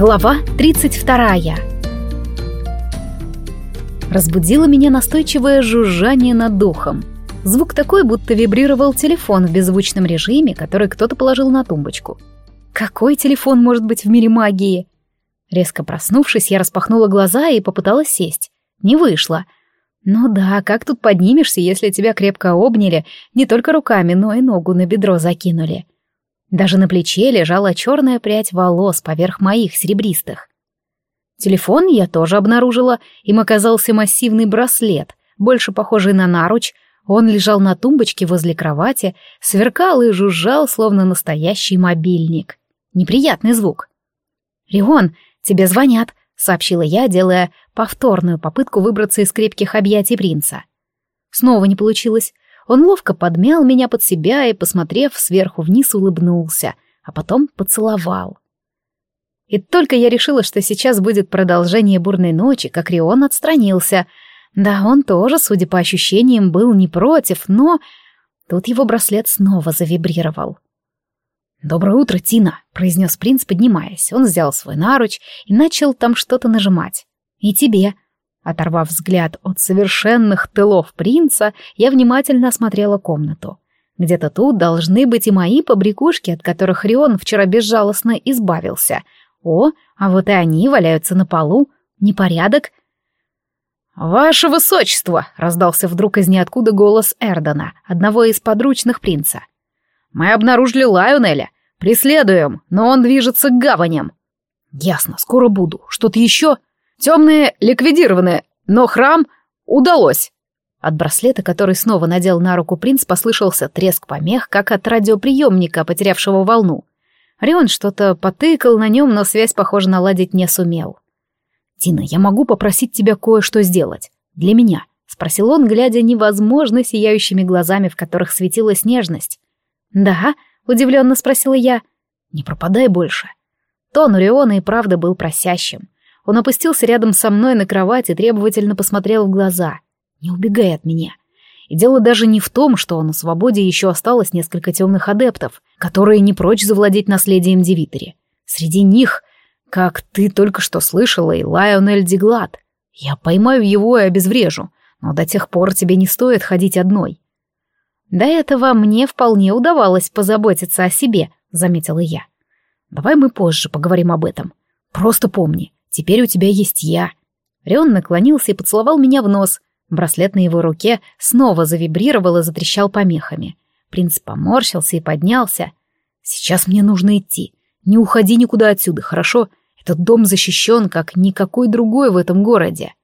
Глава 32. Разбудило меня настойчивое жужжание над духом. Звук такой, будто вибрировал телефон в беззвучном режиме, который кто-то положил на тумбочку. Какой телефон может быть в мире магии? Резко проснувшись, я распахнула глаза и попыталась сесть. Не вышло. Ну да, как тут поднимешься, если тебя крепко обняли, не только руками, но и ногу на бедро закинули. Даже на плече лежала черная прядь волос поверх моих серебристых. Телефон я тоже обнаружила, им оказался массивный браслет, больше похожий на наруч. Он лежал на тумбочке возле кровати, сверкал и жужжал, словно настоящий мобильник. Неприятный звук. «Рион, тебе звонят», — сообщила я, делая повторную попытку выбраться из крепких объятий принца. Снова не получилось. Он ловко подмял меня под себя и, посмотрев сверху вниз, улыбнулся, а потом поцеловал. И только я решила, что сейчас будет продолжение бурной ночи, как Рион отстранился. Да, он тоже, судя по ощущениям, был не против, но... Тут его браслет снова завибрировал. «Доброе утро, Тина», — произнес принц, поднимаясь. Он взял свой наруч и начал там что-то нажимать. «И тебе», Оторвав взгляд от совершенных тылов принца, я внимательно осмотрела комнату. Где-то тут должны быть и мои побрякушки, от которых Рион вчера безжалостно избавился. О, а вот и они валяются на полу. Непорядок. «Ваше высочество!» — раздался вдруг из ниоткуда голос Эрдона, одного из подручных принца. «Мы обнаружили Лайонеля. Преследуем, но он движется к гаваням». «Ясно, скоро буду. Что-то еще?» Темные ликвидированы, но храм удалось. От браслета, который снова надел на руку принц, послышался треск помех, как от радиоприемника, потерявшего волну. Рион что-то потыкал на нем, но связь, похоже, наладить не сумел. «Тина, я могу попросить тебя кое-что сделать? Для меня?» — спросил он, глядя невозможно сияющими глазами, в которых светилась нежность. «Да?» — удивленно спросила я. «Не пропадай больше». Тон Риона и правда был просящим. Он опустился рядом со мной на кровать и требовательно посмотрел в глаза. «Не убегай от меня». И дело даже не в том, что на свободе еще осталось несколько темных адептов, которые не прочь завладеть наследием Девитери. Среди них, как ты только что слышала, и Лайонель Диглад. Я поймаю его и обезврежу, но до тех пор тебе не стоит ходить одной. До этого мне вполне удавалось позаботиться о себе, заметила я. Давай мы позже поговорим об этом. Просто помни, Теперь у тебя есть я». Рион наклонился и поцеловал меня в нос. Браслет на его руке снова завибрировал и затрещал помехами. Принц поморщился и поднялся. «Сейчас мне нужно идти. Не уходи никуда отсюда, хорошо? Этот дом защищен, как никакой другой в этом городе».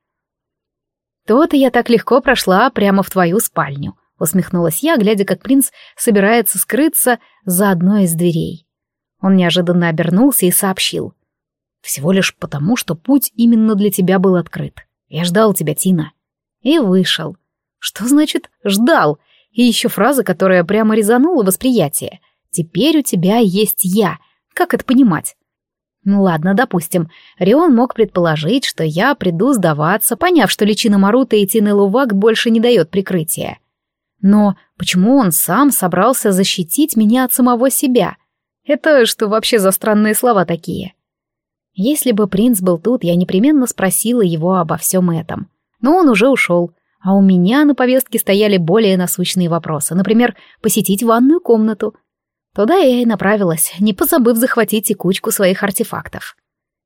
«То-то я так легко прошла прямо в твою спальню», — усмехнулась я, глядя, как принц собирается скрыться за одной из дверей. Он неожиданно обернулся и сообщил. Всего лишь потому, что путь именно для тебя был открыт. Я ждал тебя, Тина. И вышел. Что значит «ждал»? И еще фраза, которая прямо резанула восприятие. «Теперь у тебя есть я». Как это понимать? Ну ладно, допустим, Рион мог предположить, что я приду сдаваться, поняв, что личина Марута и Тины Лувак больше не дает прикрытия. Но почему он сам собрался защитить меня от самого себя? Это что вообще за странные слова такие? Если бы принц был тут, я непременно спросила его обо всем этом. Но он уже ушел, а у меня на повестке стояли более насущные вопросы, например, посетить ванную комнату. Туда я и направилась, не позабыв захватить и кучку своих артефактов.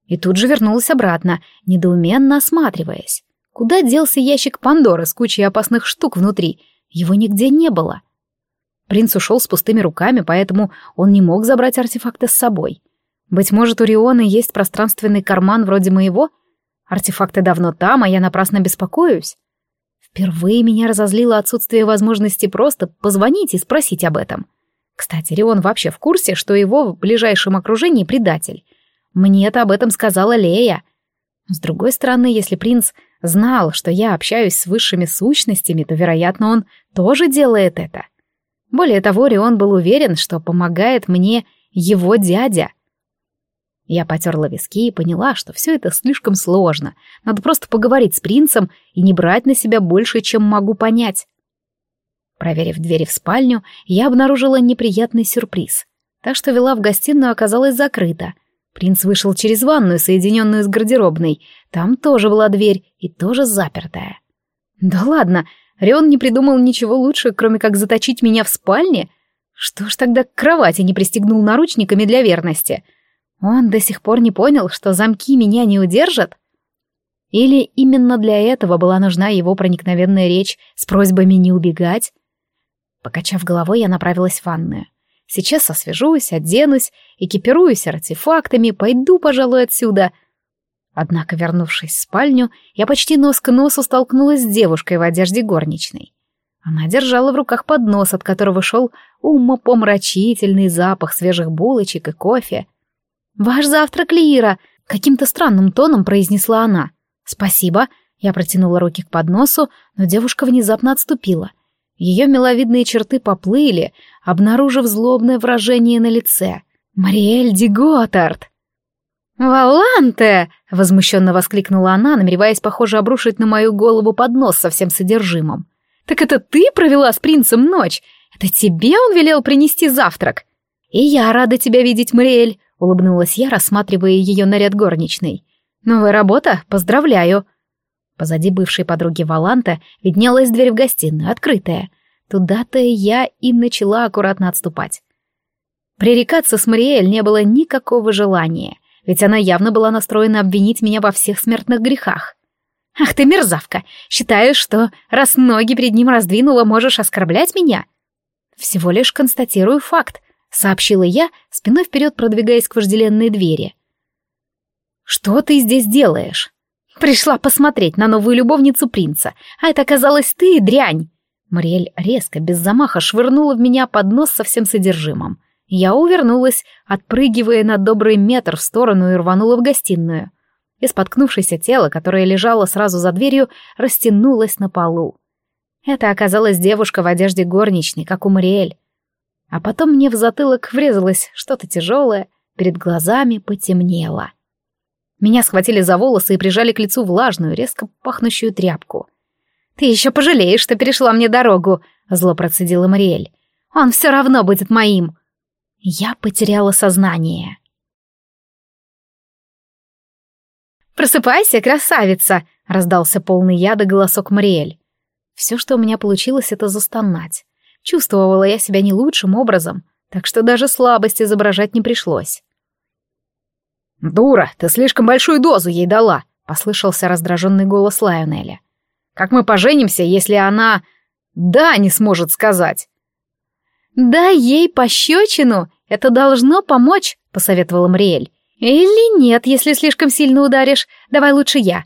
И тут же вернулась обратно, недоуменно осматриваясь. Куда делся ящик Пандоры с кучей опасных штук внутри? Его нигде не было. Принц ушел с пустыми руками, поэтому он не мог забрать артефакты с собой. Быть может, у Риона есть пространственный карман вроде моего? Артефакты давно там, а я напрасно беспокоюсь. Впервые меня разозлило отсутствие возможности просто позвонить и спросить об этом. Кстати, Рион вообще в курсе, что его в ближайшем окружении предатель. Мне-то об этом сказала Лея. С другой стороны, если принц знал, что я общаюсь с высшими сущностями, то, вероятно, он тоже делает это. Более того, Рион был уверен, что помогает мне его дядя — я потерла виски и поняла, что все это слишком сложно. Надо просто поговорить с принцем и не брать на себя больше, чем могу понять. Проверив двери в спальню, я обнаружила неприятный сюрприз. Та, что вела в гостиную, оказалась закрыта. Принц вышел через ванную, соединенную с гардеробной. Там тоже была дверь и тоже запертая. Да ладно, Рион не придумал ничего лучше, кроме как заточить меня в спальне. Что ж тогда к кровати не пристегнул наручниками для верности? Он до сих пор не понял, что замки меня не удержат? Или именно для этого была нужна его проникновенная речь с просьбами не убегать? Покачав головой, я направилась в ванную. Сейчас освежусь, оденусь, экипируюсь артефактами, пойду, пожалуй, отсюда. Однако, вернувшись в спальню, я почти нос к носу столкнулась с девушкой в одежде горничной. Она держала в руках поднос, от которого шел умопомрачительный запах свежих булочек и кофе. «Ваш завтрак, Лира!» — каким-то странным тоном произнесла она. «Спасибо!» — я протянула руки к подносу, но девушка внезапно отступила. Ее миловидные черты поплыли, обнаружив злобное выражение на лице. «Мариэль Ди Готард!» «Валанте!» — возмущенно воскликнула она, намереваясь, похоже, обрушить на мою голову поднос со всем содержимым. «Так это ты провела с принцем ночь? Это тебе он велел принести завтрак?» «И я рада тебя видеть, Мариэль!» — улыбнулась я, рассматривая ее наряд горничной. «Новая работа? Поздравляю!» Позади бывшей подруги Валанта виднелась дверь в гостиную, открытая. Туда-то я и начала аккуратно отступать. Пререкаться с Мариэль не было никакого желания, ведь она явно была настроена обвинить меня во всех смертных грехах. «Ах ты мерзавка! Считаешь, что раз ноги перед ним раздвинула, можешь оскорблять меня?» «Всего лишь констатирую факт», — сообщила я, спиной вперед продвигаясь к вожделенной двери. «Что ты здесь делаешь?» Пришла посмотреть на новую любовницу принца, а это оказалась ты, дрянь!» Мариэль резко, без замаха, швырнула в меня под нос со всем содержимым. Я увернулась, отпрыгивая на добрый метр в сторону и рванула в гостиную. И споткнувшееся тело, которое лежало сразу за дверью, растянулось на полу. Это оказалась девушка в одежде горничной, как у Мариэль. А потом мне в затылок врезалось что-то тяжелое, перед глазами потемнело. Меня схватили за волосы и прижали к лицу влажную, резко пахнущую тряпку. «Ты еще пожалеешь, что перешла мне дорогу», — зло процедила Мариэль. «Он все равно будет моим». Я потеряла сознание. «Просыпайся, красавица!» — раздался полный яда голосок Мариэль. Все, что у меня получилось, это застонать. Чувствовала я себя не лучшим образом, так что даже слабость изображать не пришлось. «Дура, ты слишком большую дозу ей дала», — послышался раздраженный голос Лайонеля. «Как мы поженимся, если она... да не сможет сказать?» «Дай ей пощечину, это должно помочь», — посоветовала Мриэль. «Или нет, если слишком сильно ударишь, давай лучше я».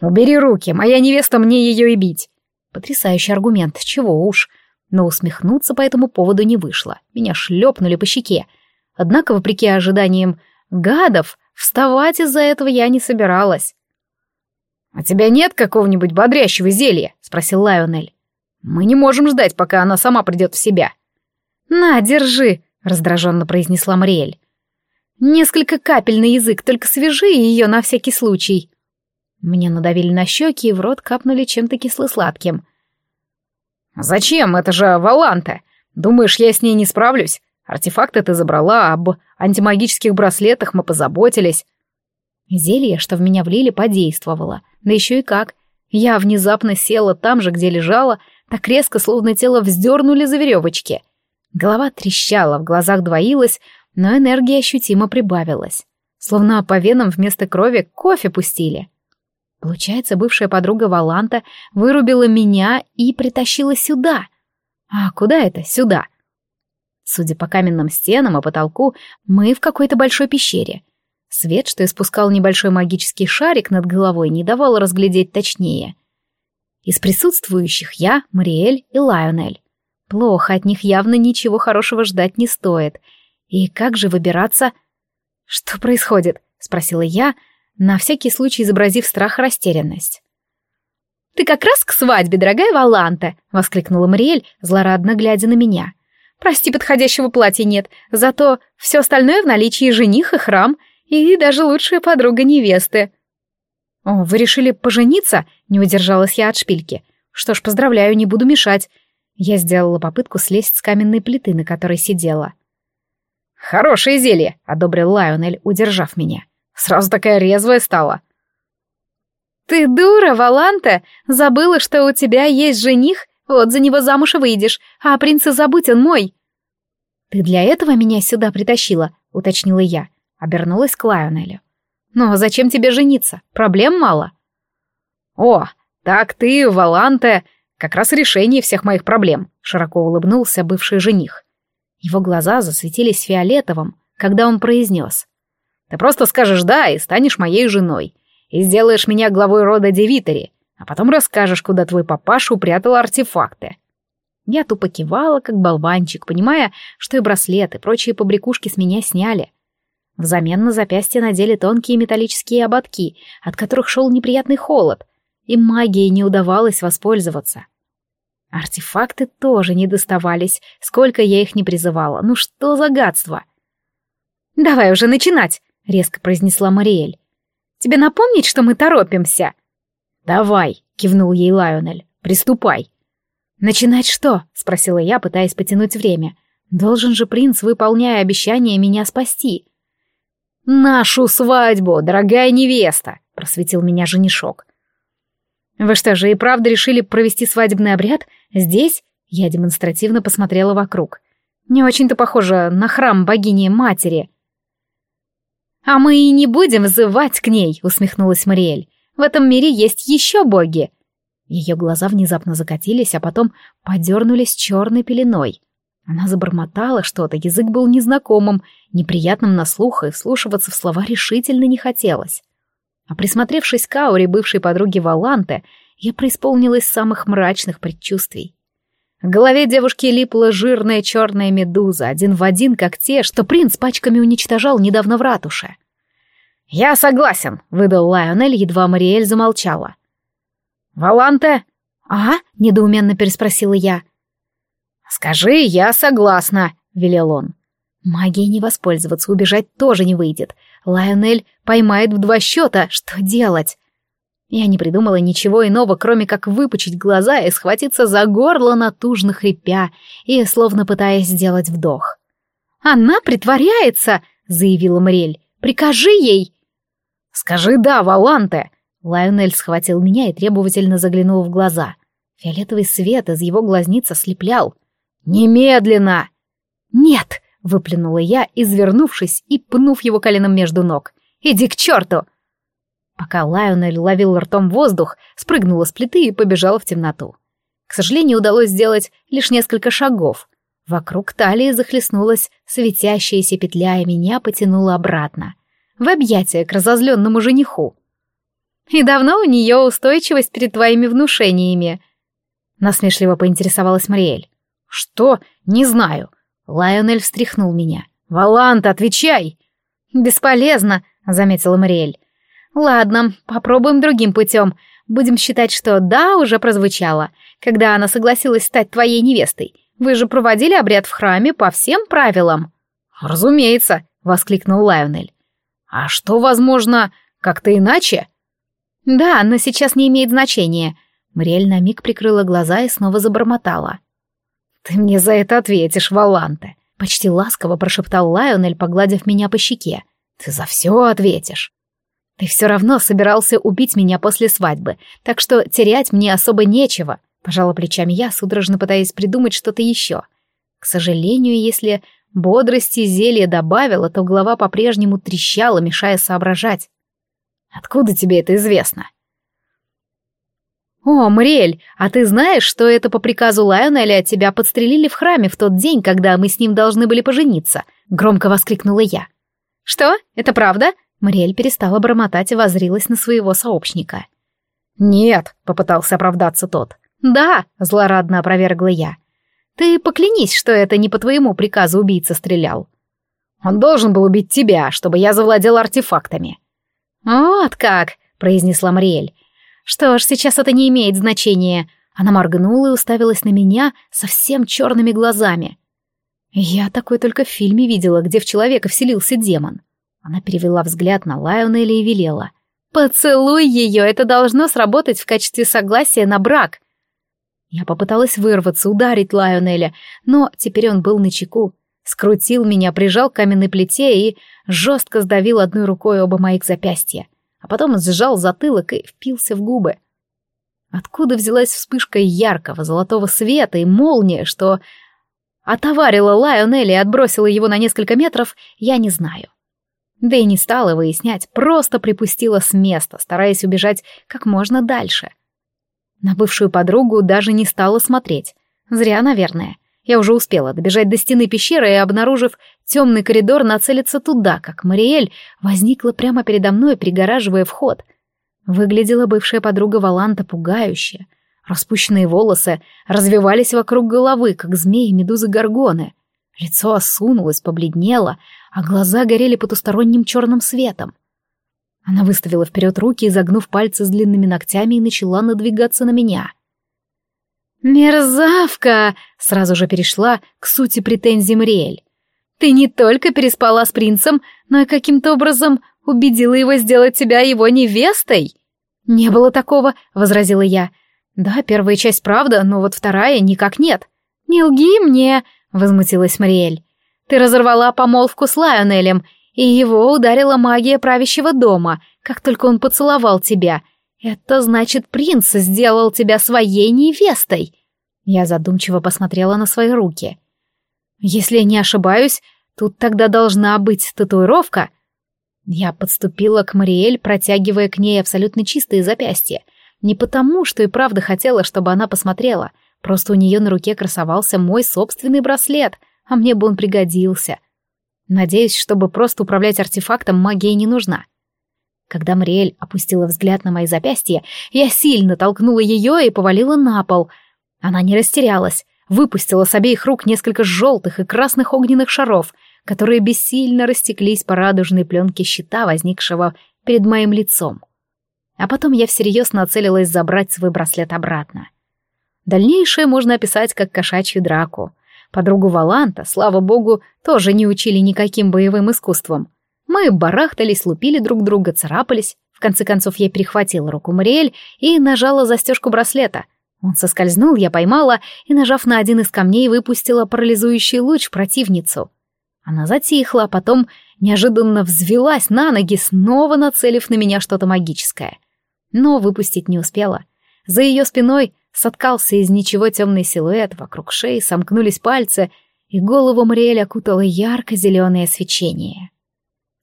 «Убери руки, моя невеста мне ее и бить». Потрясающий аргумент, чего уж. Но усмехнуться по этому поводу не вышло. Меня шлепнули по щеке. Однако, вопреки ожиданиям, Гадов, вставать из-за этого я не собиралась. «А тебя нет какого-нибудь бодрящего зелья?» — спросил Лайонель. «Мы не можем ждать, пока она сама придет в себя». «На, держи», — раздраженно произнесла Мариэль. «Несколько капель на язык, только свяжи ее на всякий случай». Мне надавили на щеки и в рот капнули чем-то кисло-сладким. «Зачем? Это же Валанта. Думаешь, я с ней не справлюсь? Артефакты ты забрала, об антимагических браслетах мы позаботились. Зелье, что в меня влили, подействовало. Да еще и как. Я внезапно села там же, где лежала, так резко, словно тело вздернули за веревочки. Голова трещала, в глазах двоилась, но энергия ощутимо прибавилась. Словно по венам вместо крови кофе пустили. Получается, бывшая подруга Валанта вырубила меня и притащила сюда. А куда это сюда? Судя по каменным стенам и потолку, мы в какой-то большой пещере. Свет, что испускал небольшой магический шарик над головой, не давал разглядеть точнее. Из присутствующих я, Мариэль и Лайонель. Плохо, от них явно ничего хорошего ждать не стоит. И как же выбираться? «Что происходит?» — спросила я, на всякий случай изобразив страх и растерянность. «Ты как раз к свадьбе, дорогая Валанта!» — воскликнула Мариэль, злорадно глядя на меня. Прости, подходящего платья нет, зато все остальное в наличии жених и храм, и даже лучшая подруга невесты. О, вы решили пожениться? Не удержалась я от шпильки. Что ж, поздравляю, не буду мешать. Я сделала попытку слезть с каменной плиты, на которой сидела. «Хорошее зелье», — одобрил Лайонель, удержав меня. «Сразу такая резвая стала». «Ты дура, Валанта! Забыла, что у тебя есть жених? Вот за него замуж и выйдешь, а принца забудь, он мой!» «Ты для этого меня сюда притащила?» — уточнила я. Обернулась к Лайонелю. «Но зачем тебе жениться? Проблем мало». «О, так ты, Валанте, как раз решение всех моих проблем», — широко улыбнулся бывший жених. Его глаза засветились фиолетовым, когда он произнес. «Ты просто скажешь «да» и станешь моей женой, и сделаешь меня главой рода Девитери, а потом расскажешь, куда твой папаша упрятал артефакты». Я тупо кивала, как болванчик, понимая, что и браслет, и прочие побрякушки с меня сняли. Взамен на запястье надели тонкие металлические ободки, от которых шел неприятный холод, и магией не удавалось воспользоваться. Артефакты тоже не доставались, сколько я их не призывала. Ну что за гадство? «Давай уже начинать», — резко произнесла Мариэль. «Тебе напомнить, что мы торопимся?» «Давай», — кивнул ей Лайонель, — «приступай». «Начинать что?» — спросила я, пытаясь потянуть время. «Должен же принц, выполняя обещание, меня спасти». «Нашу свадьбу, дорогая невеста!» — просветил меня женишок. «Вы что же и правда решили провести свадебный обряд? Здесь?» Я демонстративно посмотрела вокруг. «Не очень-то похоже на храм богини-матери». «А мы и не будем взывать к ней», — усмехнулась Мариэль. «В этом мире есть еще боги. Ее глаза внезапно закатились, а потом подернулись черной пеленой. Она забормотала что-то, язык был незнакомым, неприятным на слух, и вслушиваться в слова решительно не хотелось. А присмотревшись к ауре бывшей подруги Валанте, я преисполнилась самых мрачных предчувствий. В голове девушки липла жирная черная медуза, один в один, как те, что принц пачками уничтожал недавно в ратуше. «Я согласен», — выдал Лайонель, едва Мариэль замолчала. «Валанте?» «А?» — недоуменно переспросила я. «Скажи, я согласна», — велел он. Магией не воспользоваться, убежать тоже не выйдет. Лайонель поймает в два счета. Что делать? Я не придумала ничего иного, кроме как выпучить глаза и схватиться за горло, натужно хрипя и словно пытаясь сделать вдох. «Она притворяется!» — заявила Мариэль. «Прикажи ей!» «Скажи «да, Валанте!» Лайонель схватил меня и требовательно заглянул в глаза. Фиолетовый свет из его глазниц ослеплял. «Немедленно!» «Нет!» — выплюнула я, извернувшись и пнув его коленом между ног. «Иди к черту!» Пока Лайонель ловил ртом воздух, спрыгнула с плиты и побежала в темноту. К сожалению, удалось сделать лишь несколько шагов. Вокруг талии захлестнулась светящаяся петля, и меня потянула обратно. В объятия к разозленному жениху. И давно у нее устойчивость перед твоими внушениями?» Насмешливо поинтересовалась Мариэль. «Что? Не знаю». Лайонель встряхнул меня. «Валант, отвечай!» «Бесполезно», — заметила Мариэль. «Ладно, попробуем другим путем. Будем считать, что «да» уже прозвучало, когда она согласилась стать твоей невестой. Вы же проводили обряд в храме по всем правилам». «Разумеется», — воскликнул Лайонель. «А что, возможно, как-то иначе?» «Да, но сейчас не имеет значения». Мариэль на миг прикрыла глаза и снова забормотала. «Ты мне за это ответишь, Валанте», — почти ласково прошептал Лайонель, погладив меня по щеке. «Ты за все ответишь». «Ты все равно собирался убить меня после свадьбы, так что терять мне особо нечего», — пожала плечами я, судорожно пытаясь придумать что-то еще. К сожалению, если бодрости зелье добавила, то голова по-прежнему трещала, мешая соображать. Откуда тебе это известно?» «О, Мариэль, а ты знаешь, что это по приказу Лайонеля тебя подстрелили в храме в тот день, когда мы с ним должны были пожениться?» — громко воскликнула я. «Что? Это правда?» Мариэль перестала бормотать и возрилась на своего сообщника. «Нет», — попытался оправдаться тот. «Да», — злорадно опровергла я. «Ты поклянись, что это не по твоему приказу убийца стрелял». «Он должен был убить тебя, чтобы я завладел артефактами». «Вот как!» — произнесла Мариэль. «Что ж, сейчас это не имеет значения». Она моргнула и уставилась на меня совсем черными глазами. Я такой только в фильме видела, где в человека вселился демон. Она перевела взгляд на Лайонеля и велела. «Поцелуй ее, это должно сработать в качестве согласия на брак». Я попыталась вырваться, ударить Лайонеля, но теперь он был на чеку. скрутил меня, прижал к каменной плите и жестко сдавил одной рукой оба моих запястья, а потом сжал затылок и впился в губы. Откуда взялась вспышка яркого золотого света и молния, что отоварила Лайонелли и отбросила его на несколько метров, я не знаю. Да и не стала выяснять, просто припустила с места, стараясь убежать как можно дальше. На бывшую подругу даже не стала смотреть. Зря, наверное. Я уже успела добежать до стены пещеры и, обнаружив темный коридор, нацелиться туда, как Мариэль возникла прямо передо мной, перегораживая вход. Выглядела бывшая подруга Валанта пугающе. Распущенные волосы развивались вокруг головы, как змеи медузы горгоны. Лицо осунулось, побледнело, а глаза горели потусторонним черным светом. Она выставила вперед руки, изогнув пальцы с длинными ногтями, и начала надвигаться на меня. «Мерзавка!» — сразу же перешла к сути претензий Мриэль. «Ты не только переспала с принцем, но и каким-то образом убедила его сделать тебя его невестой?» «Не было такого», — возразила я. «Да, первая часть правда, но вот вторая никак нет». «Не лги мне», — возмутилась Мариэль. «Ты разорвала помолвку с Лайонелем, и его ударила магия правящего дома, как только он поцеловал тебя, это значит, принц сделал тебя своей невестой. Я задумчиво посмотрела на свои руки. Если не ошибаюсь, тут тогда должна быть татуировка. Я подступила к Мариэль, протягивая к ней абсолютно чистые запястья. Не потому, что и правда хотела, чтобы она посмотрела. Просто у нее на руке красовался мой собственный браслет, а мне бы он пригодился. Надеюсь, чтобы просто управлять артефактом, магия не нужна. Когда Мариэль опустила взгляд на мои запястья, я сильно толкнула ее и повалила на пол. Она не растерялась, выпустила с обеих рук несколько желтых и красных огненных шаров, которые бессильно растеклись по радужной пленке щита, возникшего перед моим лицом. А потом я всерьез нацелилась забрать свой браслет обратно. Дальнейшее можно описать как кошачью драку. Подругу Валанта, слава богу, тоже не учили никаким боевым искусствам. Мы барахтались, лупили друг друга, царапались. В конце концов я перехватила руку Мариэль и нажала застежку браслета. Он соскользнул, я поймала и, нажав на один из камней, выпустила парализующий луч в противницу. Она затихла, а потом неожиданно взвелась на ноги, снова нацелив на меня что-то магическое. Но выпустить не успела. За ее спиной соткался из ничего темный силуэт, вокруг шеи сомкнулись пальцы, и голову Мариэль окутало ярко-зеленое свечение.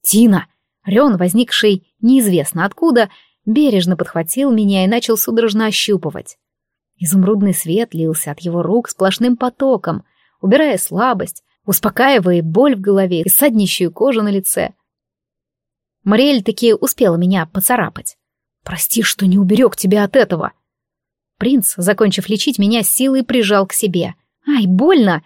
«Тина!» Рен, возникший неизвестно откуда, бережно подхватил меня и начал судорожно ощупывать. Изумрудный свет лился от его рук сплошным потоком, убирая слабость, успокаивая боль в голове и саднищую кожу на лице. Мариэль таки успела меня поцарапать. «Прости, что не уберег тебя от этого!» Принц, закончив лечить меня, силой прижал к себе. «Ай, больно!»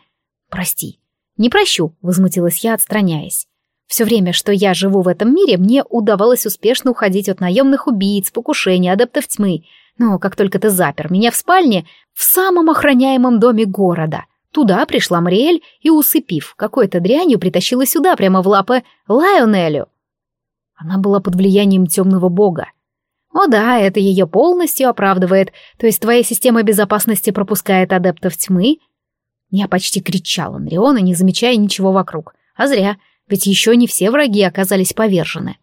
«Прости». «Не прощу», — возмутилась я, отстраняясь. Все время, что я живу в этом мире, мне удавалось успешно уходить от наемных убийц, покушений, адептов тьмы. Но как только ты запер меня в спальне, в самом охраняемом доме города, туда пришла Мариэль и, усыпив какой-то дрянью, притащила сюда, прямо в лапы, Лайонелю. Она была под влиянием темного бога. О да, это ее полностью оправдывает, то есть твоя система безопасности пропускает адептов тьмы. Я почти кричала на Риона, не замечая ничего вокруг. А зря, ведь еще не все враги оказались повержены.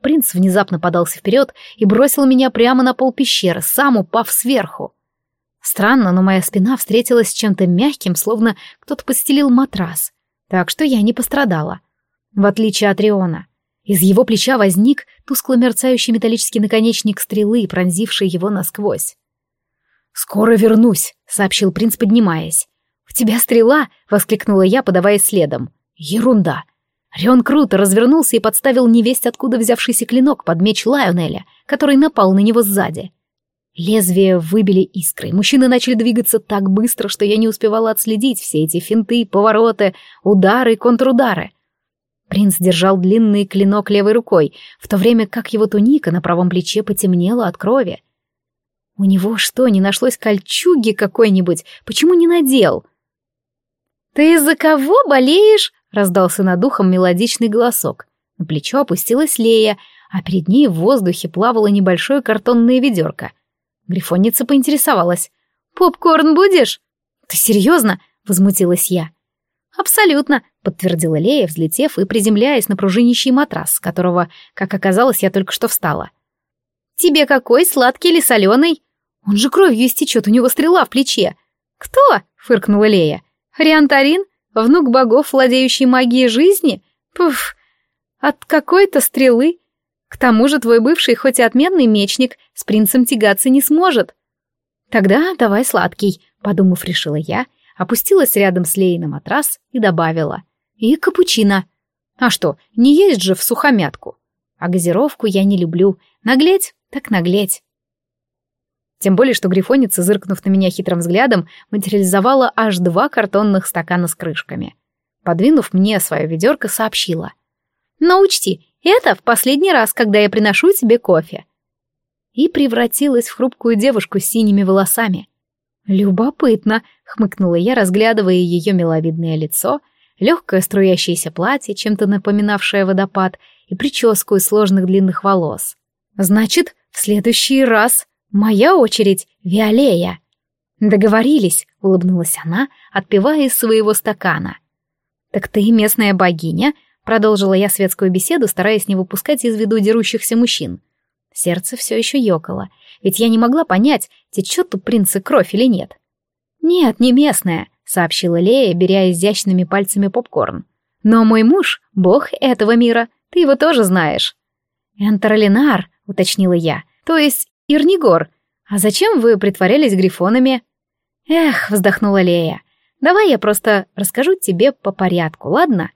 Принц внезапно подался вперед и бросил меня прямо на пол пещеры, сам упав сверху. Странно, но моя спина встретилась с чем-то мягким, словно кто-то постелил матрас, так что я не пострадала. В отличие от Риона. Из его плеча возник тускло мерцающий металлический наконечник стрелы, пронзивший его насквозь. «Скоро вернусь», — сообщил принц, поднимаясь. «В тебя стрела!» — воскликнула я, подаваясь следом. «Ерунда! Рион круто развернулся и подставил невесть, откуда взявшийся клинок под меч Лайонеля, который напал на него сзади. Лезвия выбили искры, мужчины начали двигаться так быстро, что я не успевала отследить все эти финты, повороты, удары контрудары. Принц держал длинный клинок левой рукой, в то время как его туника на правом плече потемнела от крови. У него что, не нашлось кольчуги какой-нибудь? Почему не надел? «Ты из-за кого болеешь?» — раздался над ухом мелодичный голосок. На плечо опустилась Лея, а перед ней в воздухе плавало небольшое картонное ведерко. Грифонница поинтересовалась. «Попкорн будешь?» «Ты серьезно?» — возмутилась я. «Абсолютно», — подтвердила Лея, взлетев и приземляясь на пружинищий матрас, с которого, как оказалось, я только что встала. «Тебе какой, сладкий или соленый?» «Он же кровью истечет, у него стрела в плече». «Кто?» — фыркнула Лея. «Риантарин? Внук богов, владеющий магией жизни? Пуф! От какой-то стрелы? К тому же твой бывший, хоть и отменный мечник, с принцем тягаться не сможет». «Тогда давай сладкий», — подумав, решила я — опустилась рядом с Леей на матрас и добавила. «И капучино». «А что, не есть же в сухомятку?» «А газировку я не люблю. Наглеть, так наглеть». Тем более, что грифоница, зыркнув на меня хитрым взглядом, материализовала аж два картонных стакана с крышками. Подвинув мне свое ведерко, сообщила. «Но учти, это в последний раз, когда я приношу тебе кофе». И превратилась в хрупкую девушку с синими волосами. «Любопытно», — хмыкнула я, разглядывая ее миловидное лицо, легкое струящееся платье, чем-то напоминавшее водопад, и прическу из сложных длинных волос. «Значит, в следующий раз моя очередь, Виолея». «Договорились», — улыбнулась она, отпивая из своего стакана. «Так ты местная богиня», — продолжила я светскую беседу, стараясь не выпускать из виду дерущихся мужчин. Сердце все еще ёкало, ведь я не могла понять, течет у принца кровь или нет. «Нет, не местная», — сообщила Лея, беря изящными пальцами попкорн. «Но мой муж — бог этого мира, ты его тоже знаешь». «Энтеролинар», — уточнила я, — «то есть Ирнигор. А зачем вы притворялись грифонами?» «Эх», — вздохнула Лея, — «давай я просто расскажу тебе по порядку, ладно?»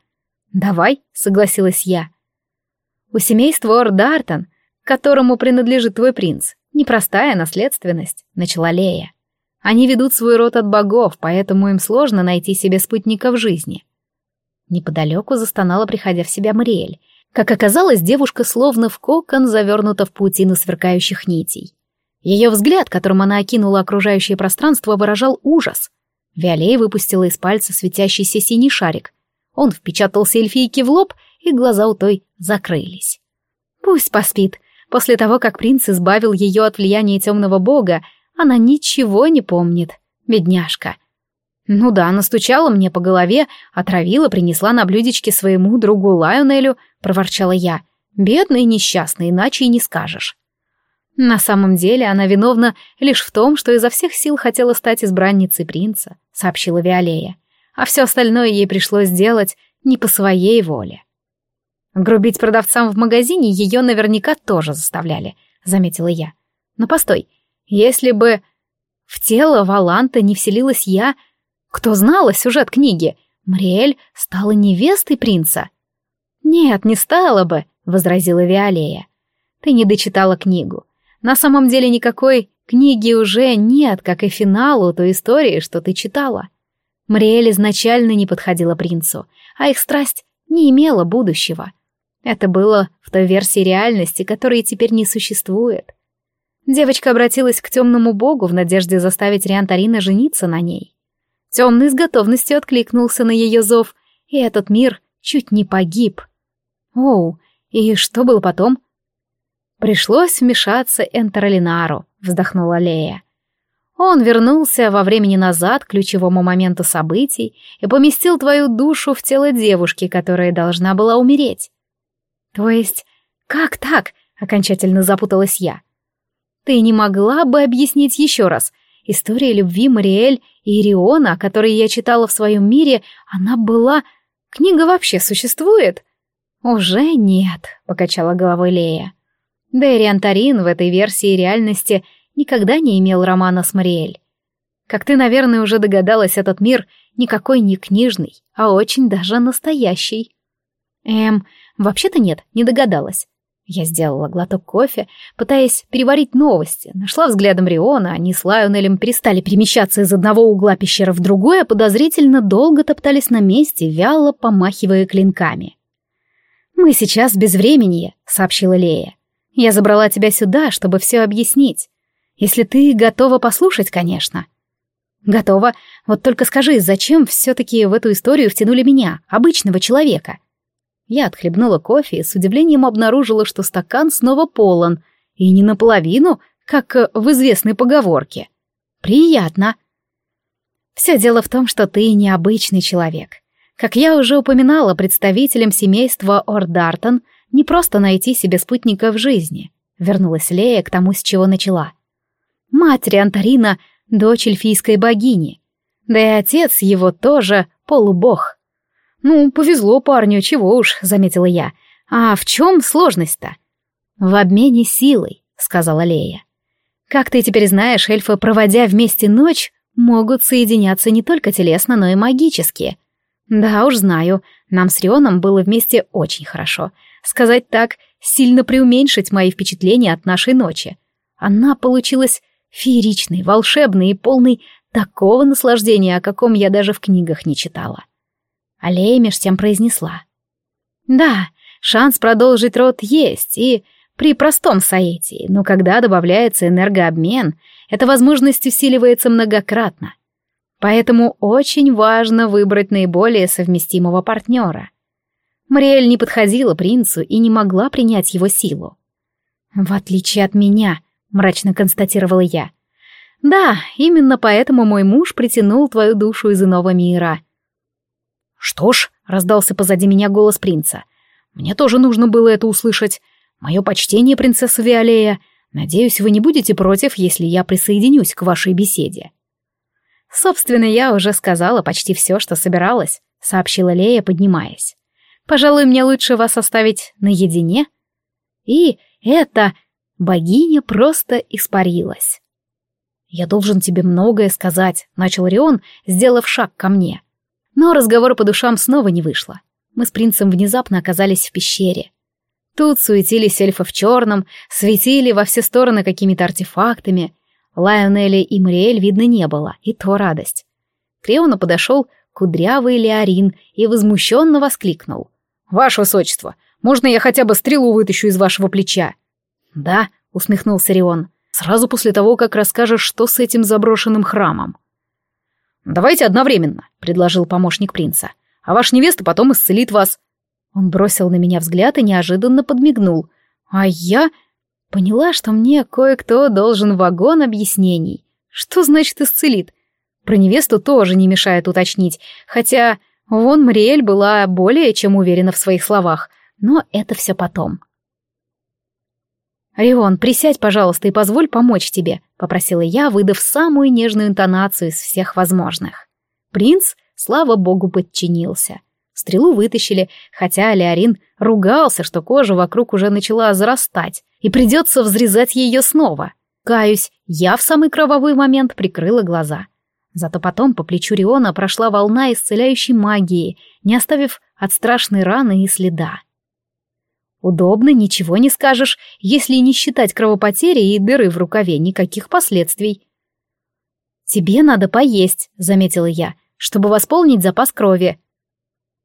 «Давай», — согласилась я. У семейства Ордартон, которому принадлежит твой принц, Непростая наследственность, начала Лея. Они ведут свой род от богов, поэтому им сложно найти себе спутника в жизни. Неподалеку застонала, приходя в себя Мариэль. Как оказалось, девушка словно в кокон завернута в паутину сверкающих нитей. Ее взгляд, которым она окинула окружающее пространство, выражал ужас. Виолея выпустила из пальца светящийся синий шарик. Он впечатался эльфийке в лоб, и глаза у той закрылись. «Пусть поспит», После того, как принц избавил ее от влияния темного бога, она ничего не помнит. Бедняжка. Ну да, настучала мне по голове, отравила, принесла на блюдечке своему другу Лайонелю, проворчала я. Бедная и несчастная, иначе и не скажешь. На самом деле она виновна лишь в том, что изо всех сил хотела стать избранницей принца, сообщила Виолея. А все остальное ей пришлось сделать не по своей воле. Грубить продавцам в магазине ее наверняка тоже заставляли, заметила я. Но постой, если бы в тело Валанта не вселилась я, кто знала сюжет книги, Мриэль стала невестой принца. Нет, не стала бы, возразила Виолея. Ты не дочитала книгу. На самом деле никакой книги уже нет, как и финалу той истории, что ты читала. Мриэль изначально не подходила принцу, а их страсть не имела будущего. Это было в той версии реальности, которой теперь не существует. Девочка обратилась к темному богу в надежде заставить Риантарина жениться на ней. Темный с готовностью откликнулся на ее зов, и этот мир чуть не погиб. Оу, и что было потом? Пришлось вмешаться Энтеролинару, вздохнула Лея. Он вернулся во времени назад к ключевому моменту событий и поместил твою душу в тело девушки, которая должна была умереть. То есть, как так? Окончательно запуталась я. Ты не могла бы объяснить еще раз? История любви Мариэль и Ириона, о которой я читала в своем мире, она была... Книга вообще существует? Уже нет, покачала головой Лея. Да и Риантарин в этой версии реальности никогда не имел романа с Мариэль. Как ты, наверное, уже догадалась, этот мир никакой не книжный, а очень даже настоящий. Эм, Вообще-то нет, не догадалась. Я сделала глоток кофе, пытаясь переварить новости. Нашла взглядом Риона, они с Лайонелем перестали перемещаться из одного угла пещеры в другой, а подозрительно долго топтались на месте, вяло помахивая клинками. «Мы сейчас без времени», — сообщила Лея. «Я забрала тебя сюда, чтобы все объяснить. Если ты готова послушать, конечно». «Готова. Вот только скажи, зачем все-таки в эту историю втянули меня, обычного человека?» Я отхлебнула кофе и с удивлением обнаружила, что стакан снова полон, и не наполовину, как в известной поговорке. Приятно. Все дело в том, что ты необычный человек. Как я уже упоминала, представителям семейства Ордартон не просто найти себе спутника в жизни. Вернулась Лея к тому, с чего начала. Мать Риантарина — дочь эльфийской богини. Да и отец его тоже полубог. «Ну, повезло парню, чего уж», — заметила я. «А в чем сложность-то?» «В обмене силой», — сказала Лея. «Как ты теперь знаешь, эльфы, проводя вместе ночь, могут соединяться не только телесно, но и магически. Да уж знаю, нам с Рионом было вместе очень хорошо. Сказать так, сильно преуменьшить мои впечатления от нашей ночи. Она получилась фееричной, волшебной и полной такого наслаждения, о каком я даже в книгах не читала. Аллея меж тем произнесла. «Да, шанс продолжить род есть, и при простом соитии, но когда добавляется энергообмен, эта возможность усиливается многократно. Поэтому очень важно выбрать наиболее совместимого партнера. Мариэль не подходила принцу и не могла принять его силу. «В отличие от меня», — мрачно констатировала я. «Да, именно поэтому мой муж притянул твою душу из иного мира», «Что ж», — раздался позади меня голос принца, — «мне тоже нужно было это услышать. Мое почтение, принцесса Виолея. Надеюсь, вы не будете против, если я присоединюсь к вашей беседе». «Собственно, я уже сказала почти все, что собиралась», — сообщила Лея, поднимаясь. «Пожалуй, мне лучше вас оставить наедине». И это богиня просто испарилась. «Я должен тебе многое сказать», — начал Рион, сделав шаг ко мне. Но разговор по душам снова не вышло. Мы с принцем внезапно оказались в пещере. Тут суетились эльфы в черном, светили во все стороны какими-то артефактами. Лайонели и Мариэль видно не было, и то радость. К Реону подошел кудрявый Леорин и возмущенно воскликнул. «Ваше высочество, можно я хотя бы стрелу вытащу из вашего плеча?» «Да», — усмехнулся Рион, — «сразу после того, как расскажешь, что с этим заброшенным храмом». «Давайте одновременно», — предложил помощник принца. «А ваша невеста потом исцелит вас». Он бросил на меня взгляд и неожиданно подмигнул. А я поняла, что мне кое-кто должен вагон объяснений. Что значит исцелит? Про невесту тоже не мешает уточнить, хотя вон Мариэль была более чем уверена в своих словах, но это все потом. «Рион, присядь, пожалуйста, и позволь помочь тебе», — попросила я, выдав самую нежную интонацию из всех возможных. Принц, слава богу, подчинился. Стрелу вытащили, хотя Леорин ругался, что кожа вокруг уже начала зарастать, и придется взрезать ее снова. Каюсь, я в самый кровавый момент прикрыла глаза. Зато потом по плечу Риона прошла волна исцеляющей магии, не оставив от страшной раны и следа. Удобно, ничего не скажешь, если не считать кровопотери и дыры в рукаве, никаких последствий. «Тебе надо поесть», — заметила я, — «чтобы восполнить запас крови».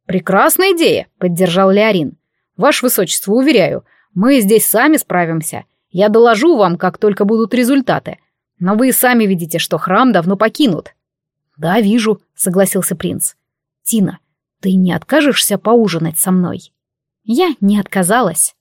«Прекрасная идея», — поддержал Леорин. «Ваше Высочество, уверяю, мы здесь сами справимся. Я доложу вам, как только будут результаты. Но вы сами видите, что храм давно покинут». «Да, вижу», — согласился принц. «Тина, ты не откажешься поужинать со мной?» Я не отказалась.